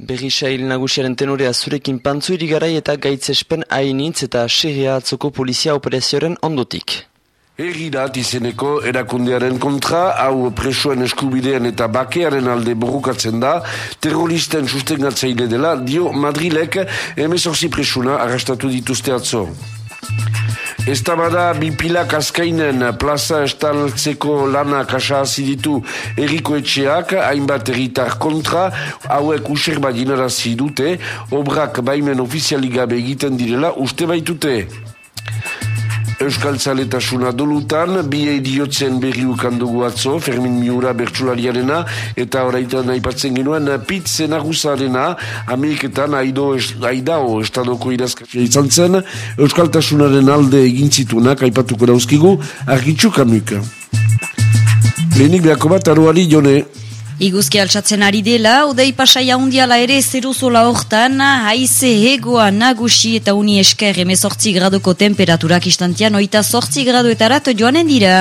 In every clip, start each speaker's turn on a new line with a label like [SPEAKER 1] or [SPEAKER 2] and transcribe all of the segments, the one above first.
[SPEAKER 1] Berri sail nagusiaren tenorea zurekin pantzu irigarai eta gaitzespen hainitz eta segia atzoko polizia operazioaren ondotik.
[SPEAKER 2] Erridat izeneko erakundearen kontra, hau presoen eskubidean eta bakearen alde borrukatzen da, terroristen sustengatzaile dela, dio Madrilek emezorzi presuna arrastatu dituzte atzo. Ez da bada bipilak azkainen plaza estaltzeko lana kasa ditu eriko etxeak, hainbat erritar kontra, hauek user bat dute, obrak baimen ofizialik gabe egiten direla uste baitute. Euskal Zaletasuna dolutan, bi ediotzen berri ukandugu atzo, Fermin Miura bertsulariarena, eta horaitan aipatzen genuen pitzen agusarena, Ameriketan aido, aidao estadoko irazkasia izan zen, Euskal Tasunaren alde egintzitunak aipatuko dauzkigu, argitxu kamuk. Lehenik behako bat, aroari jone.
[SPEAKER 3] Iguzki altsatzen ari dela, odei pasai haundiala ere zeruzola hortan, haize hegoa nagusi eta uni esker emezortzi gradoko temperaturak istantian, oita sortzi graduetarat joanen dira.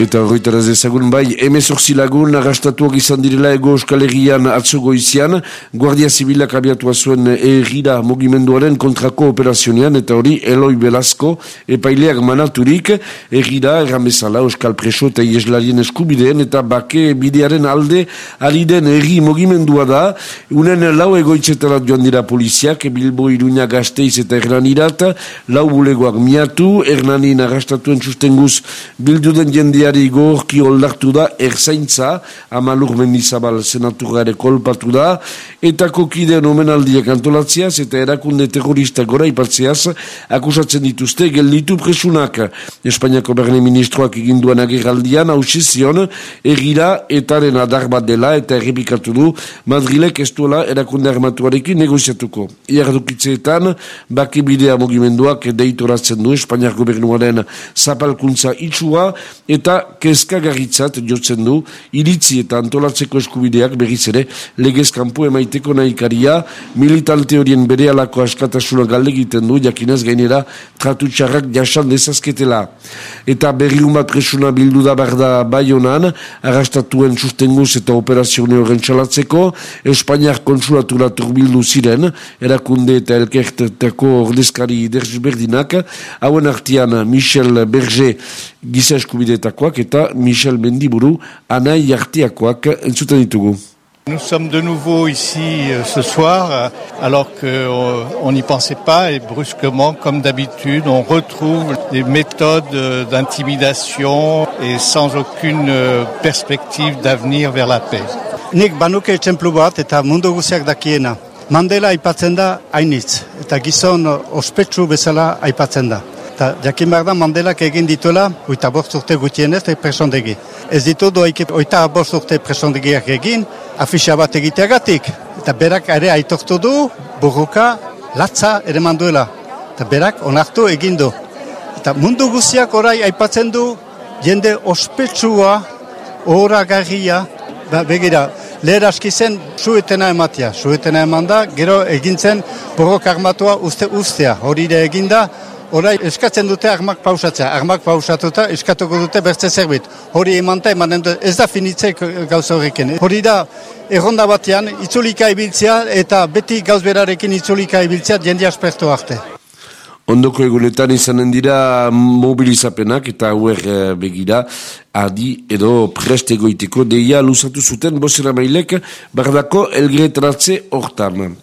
[SPEAKER 2] Eta horretaraz ezagun bai, emezorzi lagun agastatuak izan direla ego euskal atzogo izian, Guardia Zibilak abiatua zuen errira mogimenduaren kontrako operazionean, eta hori Eloi Belazko epaileak manaturik, errira erramezala euskal preso eta ieslarien eskubideen eta bake bidearen alde ari den erri mogimendua da, unen lau egoitzetara joan dira poliziak, Bilbo Iruña Gasteiz eta Hernanirat, lau bulegoak miatu, Hernanin agastatuen sustenguz bildu den Lehendakari gorki oldartu da erzaintza, amalur mendizabal senaturare kolpatu da, eta kokideen omenaldiak antolatziaz eta erakunde terrorista gora ipatzeaz akusatzen dituzte gelditu presunak. Espainiako berne ministroak eginduan agerraldian hausizion egira etaren adar bat dela eta errepikatu du Madrilek ez duela erakunde armatuarekin negoziatuko. Iardukitzeetan, baki bidea mogimenduak deitoratzen du Espainiak gobernuaren zapalkuntza itxua eta kezka garritzat jotzen du iritzi eta antolatzeko eskubideak berriz ere legez kanpo emaiteko nahikaria militalite horien bere alako askatasuna galde egiten du jakinez gainera tratu txarrak jasan dezazketela. Eta berriun bat presuna bildu da barda bai honan arrastatuen sustenguz eta operazione horren txalatzeko Espainiak konsulatura turbildu ziren erakunde eta elkertetako ordezkari derzberdinak hauen artian Michel Berger giza eskubideetakoak eta Michel Mendiburu anai jartiakoak entzuten ditugu.
[SPEAKER 4] Nous sommes de nouveau ici euh, ce soir, euh, alors qu'on n'y pensait pas, et brusquement, comme d'habitude, on retrouve des méthodes euh, d'intimidation et sans aucune perspective d'avenir vers la paix.
[SPEAKER 5] Nik banuke etxemplu bat eta mundu guziak dakiena. Mandela aipatzen da hainitz, eta gizon ospetsu bezala aipatzen da. Eta jakin behar da Mandelak egin dituela, oita bost urte gutienez, presondegi. Ez ditu doik oita bost urte presondegiak egin, afisa bat egiteagatik. Eta berak ere aitortu du, burruka, latza ere manduela. Eta berak onartu egin du. Eta mundu guziak orai aipatzen du, jende ospetsua, horagarria, ba, begira, Leher aski zen, suetena ematia. Suetena eman da, gero egintzen borrok armatua uste ustea. Hori ere eginda, Horai, eskatzen dute armak pausatzea, armak pausatuta eskatuko dute bertze zerbit. Hori emanta emanen dute, ez da finitzek gauza horrekin. Hori da, erronda batean, itzulika ibiltzea eta beti gauz berarekin itzulika ibiltzea jende aspertu arte.
[SPEAKER 2] Ondoko egunetan izanen dira mobilizapenak eta hauer eh, begira adi edo preste goiteko deia luzatu zuten bozera mailek bardako elgretratze hortan.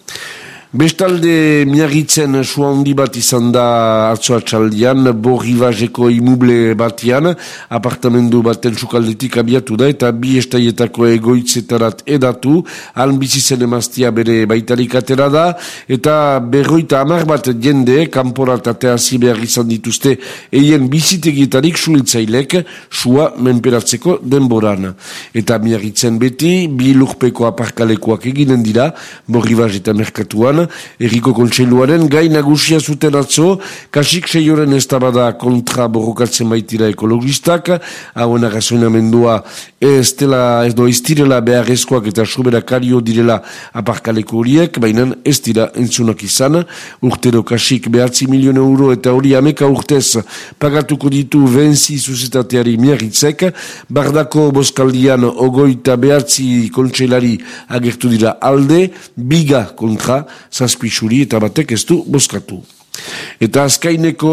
[SPEAKER 2] Bestalde miagitzen sua handi bat izan da atzoa txaldian, borri bazeko imuble batian, apartamendu baten sukaldetik abiatu da, eta bi estaietako egoitzetarat edatu, han emaztia bere baitarik atera da, eta berroita amar bat jende, kanporat atea behar izan dituzte, eien bizitegitarik suiltzailek, sua menperatzeko denboran. Eta miagitzen beti, bi lurpeko aparkalekoak eginen dira, borri bazeta merkatuan, Bilboan, erriko kontseiluaren gai nagusia zuten atzo, kasik seioren ez kontra borrokatzen baitira ekologistak, hauen agazoinamendua ez dela ez do iztirela beharrezkoak eta sobera kario direla aparkaleko horiek, baina ez dira entzunak izan, urtero kasik behatzi milion euro eta hori ameka urtez pagatuko ditu benzi zuzetateari miarritzek, bardako boskaldian ogoita behatzi kontseilari agertu dira alde, biga kontra, zazpixuri eta batek ez du boskatu. Eta azkaineko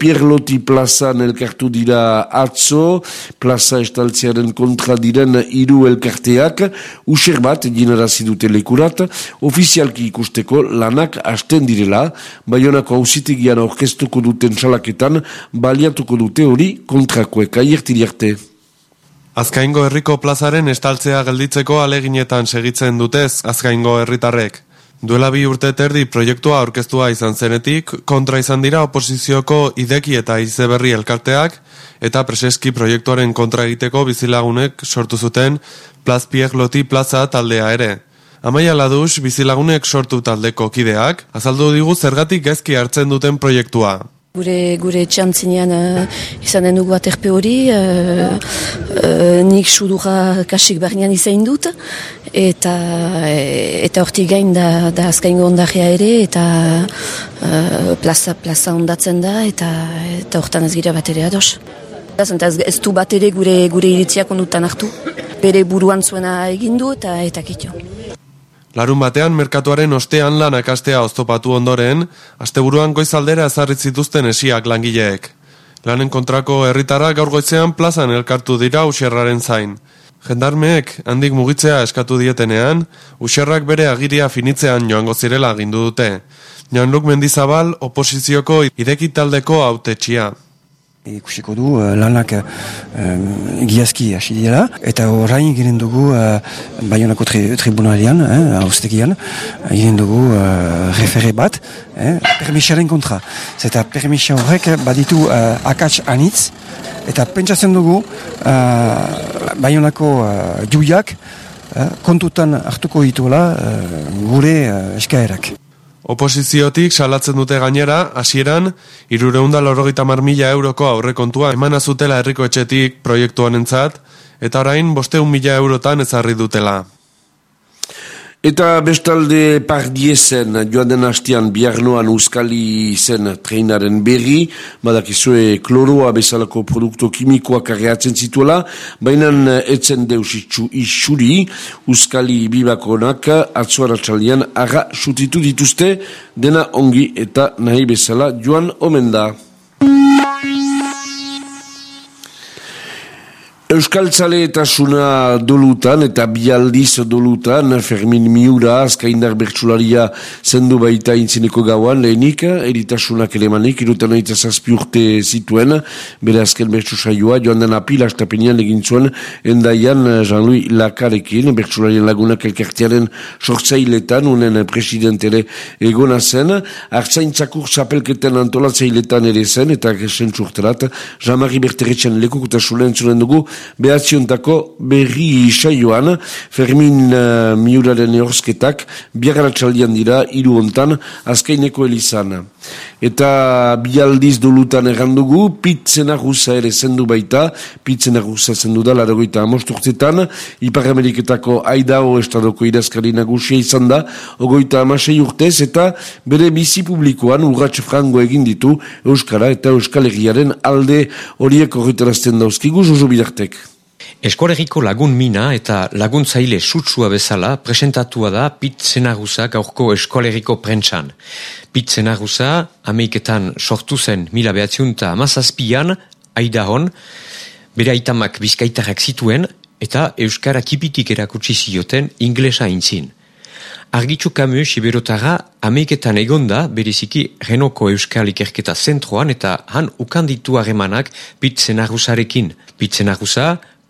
[SPEAKER 2] Pierloti plazan elkartu dira atzo, plaza estaltzearen kontra diren hiru elkarteak, user bat dinarazi dute lekurat, ofizialki ikusteko lanak hasten direla, baionako hausitegian orkestuko duten salaketan, baliatuko dute hori kontrakoek aiertiri arte.
[SPEAKER 6] Azkaingo herriko plazaren estaltzea gelditzeko aleginetan segitzen dutez Azkaingo herritarrek. Duela bi urte terdi proiektua aurkeztua izan zenetik, kontra izan dira oposizioko ideki eta izeberri elkarteak, eta preseski proiektuaren kontra egiteko bizilagunek sortu zuten plazpiek loti plaza taldea ere. Amaia laduz, bizilagunek sortu taldeko kideak, azaldu digu zergatik gezki hartzen duten proiektua.
[SPEAKER 7] Gure, gure txantzinean uh, izan den dugu aterpe hori, uh, uh, nik sudura kasik barnean izain dut, eta eta horti gain da, da azkaingo ondaria ere, eta uh, plaza, plaza ondatzen da, eta eta hortan ez gira bat ere ados. Ez, ez du bat ere gure, gure iritziak ondutan hartu, bere buruan zuena egindu eta eta kitio.
[SPEAKER 6] Larun batean, merkatuaren ostean lanak astea oztopatu ondoren, asteburuan goizaldera ezarrit zituzten esiak langileek. Lanen kontrako herritara gaur goizean plazan elkartu dira userraren zain. Jendarmeek handik mugitzea eskatu dietenean, userrak bere agiria finitzean joango zirela agindu dute. Janluk Mendizabal oposizioko idekitaldeko autetxia.
[SPEAKER 8] Ikusiko du uh, lanak uh, giazki hasi dira eta orain giren dugu uh, Bayonako tri, tribunalian, haustekian, eh, giren dugu uh, refere bat, eh, permisaren kontra. Zeta permisa horrek baditu uh, akats anitz eta pentsatzen dugu uh, Bayonako uh, juiak uh, kontutan hartuko dituela uh, gure uh, eskaerak.
[SPEAKER 6] Oposiziotik salatzen dute gainera, hasieran irureunda lorogeita mila euroko aurrekontua eman azutela herriko etxetik proiektu honentzat, eta orain bosteun mila eurotan ezarri dutela.
[SPEAKER 2] Eta bestalde pardiezen joan den hastian biarnoan uskali zen treinaren berri, badakizue kloroa bezalako produktu kimikoak arreatzen zituela, baina etzen deus isuri uskali bibakonak atzuara txalian arra sutitu dituzte dena ongi eta nahi bezala joan omen da. Euskal Tzale eta Suna dolutan eta bialdiz dolutan Fermin Miura azkaindar bertsularia zendu baita intzineko gauan lehenik, eritasunak elemanik, irutan aita zazpi urte zituen, bere azken bertsu saioa, joan den apila astapenian egin zuen, endaian Jean-Louis Lakarekin, bertsularien lagunak elkartearen sortzailetan, unen presidentere egona zen, hartzaintzakur zapelketen antolatzailetan ere zen, eta gesen txurterat, Jean-Marie Berteretxen lekukutasunen zuren dugu, behatziontako berri saioan Fermin uh, Miuraren eorsketak biagaratxaldian dira hiru hontan azkaineko elizan. Eta bialdiz dolutan errandugu, pitzen arruza ere zendu baita, pitzen arruza zendu da, laragoita amosturtetan, Ipar Ameriketako Aidao Estadoko idazkari nagusia izan da, ogoita amasei urtez, eta bere bizi publikoan urratx frango egin ditu Euskara eta Euskal Herriaren alde horiek horretarazten dauzkigu, Jojo Bidartek.
[SPEAKER 9] Eskoregiko lagun mina eta laguntzaile sutsua bezala presentatua da Pit Zenagusa gaurko eskolegiko prentsan. Pit Zenagusa ameiketan sortu zen mila behatziunta amazazpian, aidahon, bere aitamak bizkaitarrak zituen eta Euskara kipitik erakutsi zioten inglesa intzin. Argitxu kamu siberotara ameiketan egonda bereziki Renoko Euskal Ikerketa zentroan eta han ukanditu haremanak Pit Zenagusarekin. Pit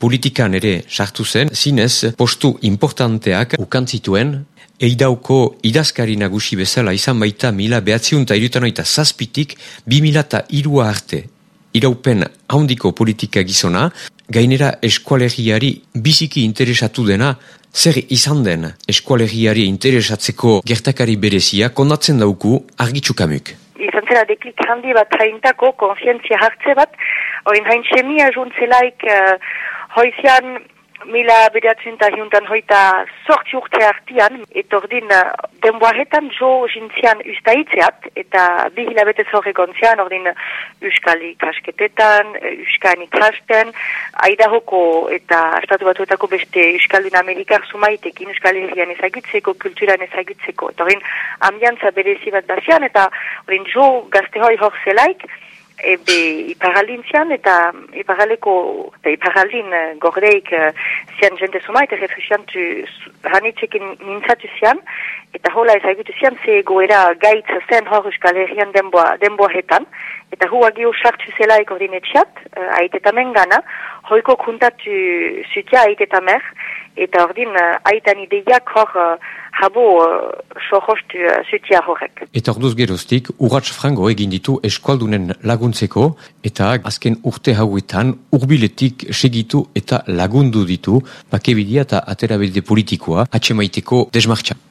[SPEAKER 9] politikan ere sartu zen, zinez postu importanteak ukantzituen, eidauko idazkari nagusi bezala izan baita mila behatziunta irutanoita zazpitik bi mila irua arte. Iraupen handiko politika gizona, gainera eskualegiari biziki interesatu dena, zer izan den eskualegiari interesatzeko gertakari berezia kondatzen dauku argitzukamuk.
[SPEAKER 10] Izan zera deklik handi bat haintako konsientzia hartze bat, oin hain semia juntzelaik uh, hoizian Mila bedatzen eta hiuntan hoita sortzi urte hartian, eta ordin uh, denboaretan jo jintzian ustaitzeat, eta bi hilabete zorre gontzian, ordin uskali kasketetan, uskani kasten, aidahoko eta estatu batuetako beste uskaldun amerikar sumaitekin, uskali herrian ezagutzeko, kulturan ezagutzeko, eta ordin ambiantza berezi bat bazian, eta ordin jo gazte hoi hor zelaik, ebe iparaldin zian, eta iparaleko, eta iparaldin uh, gordeik uh, zian jende suma, eta refusiantu hanitzekin mintzatu zian, eta hola ezagutu zian, ze goera gaitz zen hor euskal herrian denboa, denboa hetan, eta hua gio sartu zela ekordinetxiat, uh, aitetamen gana, hoiko kuntatu zutia aitetamer, eta ordin uh, aitan ideiak hor habo uh, sohostu uh, zutia horrek.
[SPEAKER 9] Eta orduz geroztik, urratx frango egin ditu eskualdunen laguntzeko, eta azken urte hauetan urbiletik segitu eta lagundu ditu, bakebidia eta aterabide politikoa, atxemaiteko desmartxa.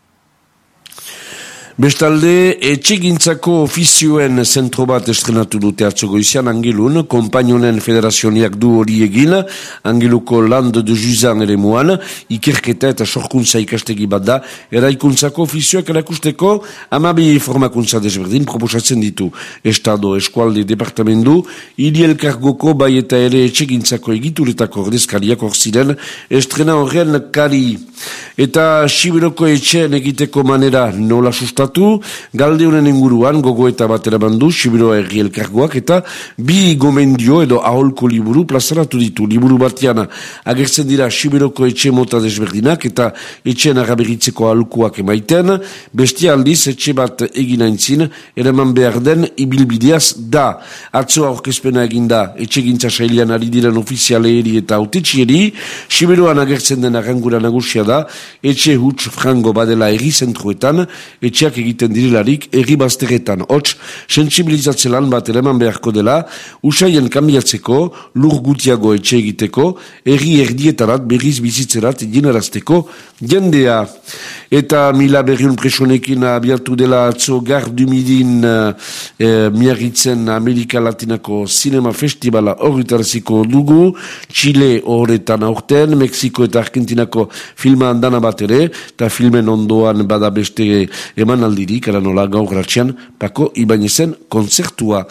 [SPEAKER 2] Bestalde, etxegintzako ofizioen zentro bat estrenatu dute atzoko izan Angilun, kompainonen federazioniak du hori egin, Angiluko land de juzan ere muan, ikerketa eta sorkuntza ikastegi bat da, eraikuntzako ofizioak erakusteko, amabi formakuntza desberdin proposatzen ditu. Estado, eskualde, departamendu, hiri elkargoko bai eta ere etxegintzako egituretako ordezkariak orziren, estrena horren kari. Eta Sibiroko etxeen egiteko manera nola sustatu, galde honen inguruan gogo eta batera bandu Sibiroa erri elkargoak eta bi gomendio edo aholko liburu plazaratu ditu. Liburu batiana agertzen dira Sibiroko etxe mota desberdinak eta etxeen araberitzeko aholkuak emaiten, bestia aldiz etxe bat egina intzin, eraman behar den ibilbideaz da. Atzoa orkezpena eginda etxe gintza sailian ari diren ofizialeeri eta autetxieri, Sibiroan agertzen den arrangura nagusia da, etxe huts frango badela erri zentruetan, etxeak egiten direlarik erri bazteretan. Hots, sensibilizatze lan bat eleman beharko dela, usaien kambiatzeko, lur gutiago etxe egiteko, erri erdietarat berriz bizitzerat jenerazteko jendea. Eta mila berriun presonekin abiatu dela atzo gardu midin uh, eh, miarritzen Amerika Latinako Cinema Festivala horretaraziko dugu, Chile horretan aurten, Mexiko eta Argentinako filma andana bat ere, eta filmen ondoan bada beste eman aldirik, ara nola gaur ratxean, pako ibainezen konzertua